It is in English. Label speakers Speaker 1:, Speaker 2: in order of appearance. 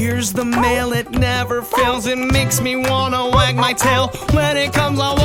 Speaker 1: Here's the mail, it never fails. It makes me wanna wag my tail. When it comes, I'll